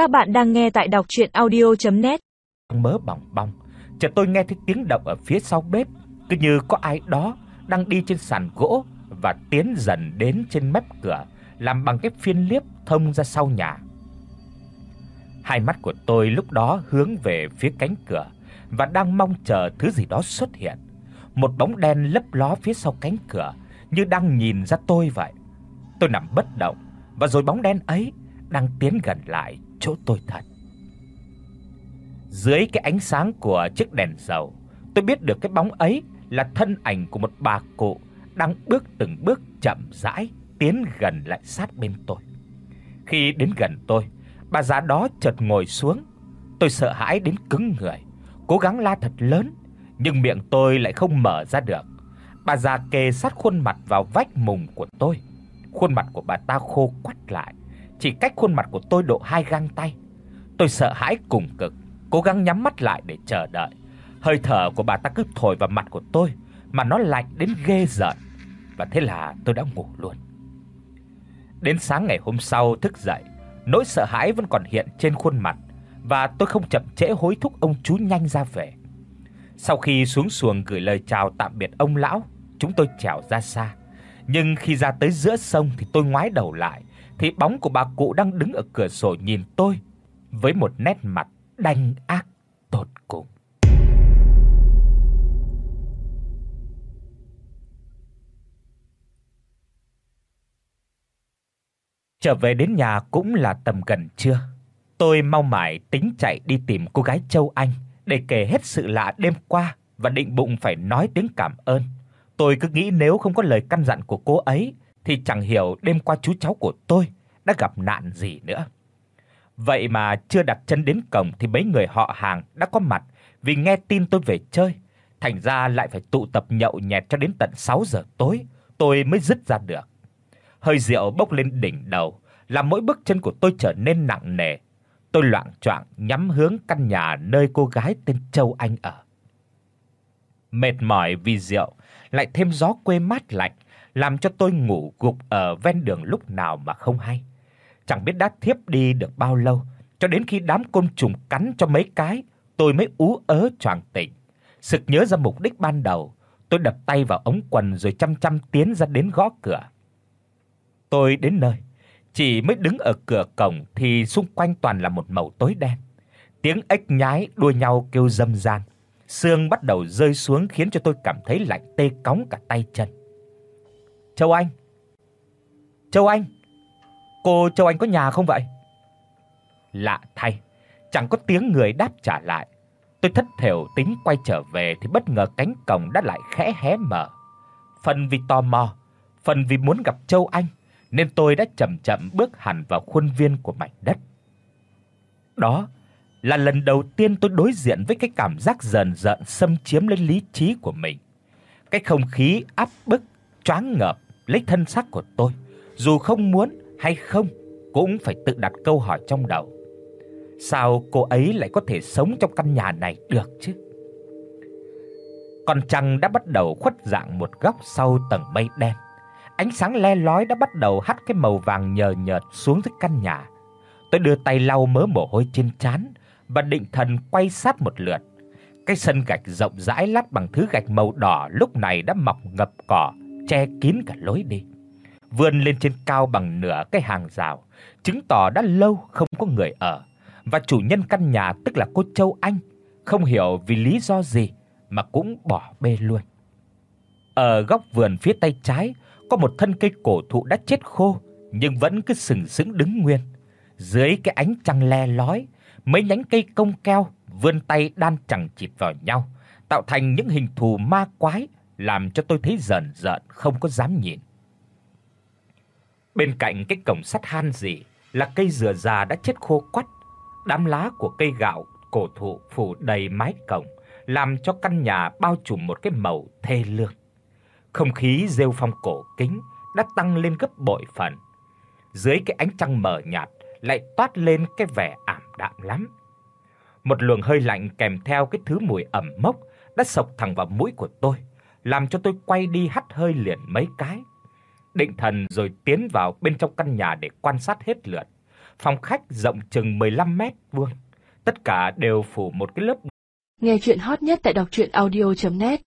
Các bạn đang nghe tại đọc audio net Mớ bỏng bong, chợt tôi nghe thấy tiếng động ở phía sau bếp, cứ như có ai đó đang đi trên sàn gỗ và tiến dần đến trên mép cửa làm bằng cái phiên liếp thông ra sau nhà. Hai mắt của tôi lúc đó hướng về phía cánh cửa và đang mong chờ thứ gì đó xuất hiện. Một bóng đen lấp ló phía sau cánh cửa như đang nhìn ra tôi vậy. Tôi nằm bất động và rồi bóng đen ấy đang tiến gần lại chỗ tôi thật. Dưới cái ánh sáng của chiếc đèn dầu, tôi biết được cái bóng ấy là thân ảnh của một bà cụ đang bước từng bước chậm rãi tiến gần lại sát bên tôi. Khi đến gần tôi, bà già đó chợt ngồi xuống. Tôi sợ hãi đến cứng người, cố gắng la thật lớn, nhưng miệng tôi lại không mở ra được. Bà già kề sát khuôn mặt vào vách mùng của tôi. Khuôn mặt của bà ta khô quắt lại, chỉ cách khuôn mặt của tôi độ hai gang tay. Tôi sợ hãi cùng cực, cố gắng nhắm mắt lại để chờ đợi. Hơi thở của bà ta cứ thổi vào mặt của tôi mà nó lạnh đến ghê rợn. Và thế là tôi đã ngủ luôn. Đến sáng ngày hôm sau thức dậy, nỗi sợ hãi vẫn còn hiện trên khuôn mặt và tôi không chậm trễ hối thúc ông chú nhanh ra về. Sau khi xuống xuồng gửi lời chào tạm biệt ông lão, chúng tôi trèo ra xa. Nhưng khi ra tới giữa sông thì tôi ngoái đầu lại, thì bóng của bà cụ đang đứng ở cửa sổ nhìn tôi với một nét mặt đanh ác tột cùng. Trở về đến nhà cũng là tầm gần trưa. Tôi mau mải tính chạy đi tìm cô gái Châu Anh để kể hết sự lạ đêm qua và định bụng phải nói tiếng cảm ơn. Tôi cứ nghĩ nếu không có lời căn dặn của cô ấy thì chẳng hiểu đêm qua chú cháu của tôi đã gặp nạn gì nữa. Vậy mà chưa đặt chân đến cổng thì mấy người họ hàng đã có mặt vì nghe tin tôi về chơi, thành ra lại phải tụ tập nhậu nhẹt cho đến tận 6 giờ tối, tôi mới dứt ra được. Hơi rượu bốc lên đỉnh đầu, làm mỗi bước chân của tôi trở nên nặng nề. Tôi loạng choạng nhắm hướng căn nhà nơi cô gái tên Châu Anh ở. Mệt mỏi vì rượu, lại thêm gió quê mát lạnh, làm cho tôi ngủ gục ở ven đường lúc nào mà không hay. Chẳng biết đã thiếp đi được bao lâu, cho đến khi đám côn trùng cắn cho mấy cái, tôi mới ú ớ choàng tỉnh. Sực nhớ ra mục đích ban đầu, tôi đập tay vào ống quần rồi chăm chăm tiến ra đến gõ cửa. Tôi đến nơi, chỉ mới đứng ở cửa cổng thì xung quanh toàn là một màu tối đen. Tiếng ếch nhái đua nhau kêu râm ran. Sương bắt đầu rơi xuống khiến cho tôi cảm thấy lạnh tê cóng cả tay chân. Châu Anh. Châu Anh. Cô Châu Anh có nhà không vậy? Lạ thay, chẳng có tiếng người đáp trả lại. Tôi thất thểu tính quay trở về thì bất ngờ cánh cổng đã lại khẽ hé mở. Phần vì tò mò, phần vì muốn gặp Châu Anh nên tôi đã chậm chậm bước hẳn vào khuôn viên của mảnh đất. Đó là lần đầu tiên tôi đối diện với cái cảm giác dần dần xâm chiếm lấy lý trí của mình. Cái không khí áp bức, choáng ngợp lấy thân xác của tôi, dù không muốn hay không cũng phải tự đặt câu hỏi trong đầu. Sao cô ấy lại có thể sống trong căn nhà này được chứ? Con trăng đã bắt đầu khuất dạng một góc sau tầng mây đen. Ánh sáng le lói đã bắt đầu hắt cái màu vàng nhờ nhợt xuống dưới căn nhà. Tôi đưa tay lau mớ mồ hôi trên trán và định thần quay sát một lượt. Cái sân gạch rộng rãi lát bằng thứ gạch màu đỏ lúc này đã mọc ngập cỏ, che kín cả lối đi. Vươn lên trên cao bằng nửa cái hàng rào, chứng tỏ đã lâu không có người ở và chủ nhân căn nhà tức là cô Châu Anh, không hiểu vì lý do gì mà cũng bỏ bê luôn. Ở góc vườn phía tay trái có một thân cây cổ thụ đã chết khô nhưng vẫn cứ sừng sững đứng nguyên. Dưới cái ánh trăng le lói, mấy nhánh cây cong keo vươn tay đan chằng chịt vào nhau, tạo thành những hình thù ma quái, làm cho tôi thấy rợn rợn không có dám nhìn. Bên cạnh cái cổng sắt han gì là cây dừa già đã chết khô quắt, đám lá của cây gạo cổ thụ phủ đầy mái cổng, làm cho căn nhà bao trùm một cái màu thê lương. Không khí rêu phong cổ kính đã tăng lên gấp bội phần. Dưới cái ánh trăng mờ nhạt lại toát lên cái vẻ ảm đạm lắm. Một luồng hơi lạnh kèm theo cái thứ mùi ẩm mốc đã sộc thẳng vào mũi của tôi, làm cho tôi quay đi hắt hơi liền mấy cái. Định thần rồi tiến vào bên trong căn nhà để quan sát hết lượt. Phòng khách rộng chừng 15 mét vuông, tất cả đều phủ một cái lớp. Nghe truyện hot nhất tại doctruyenaudio.net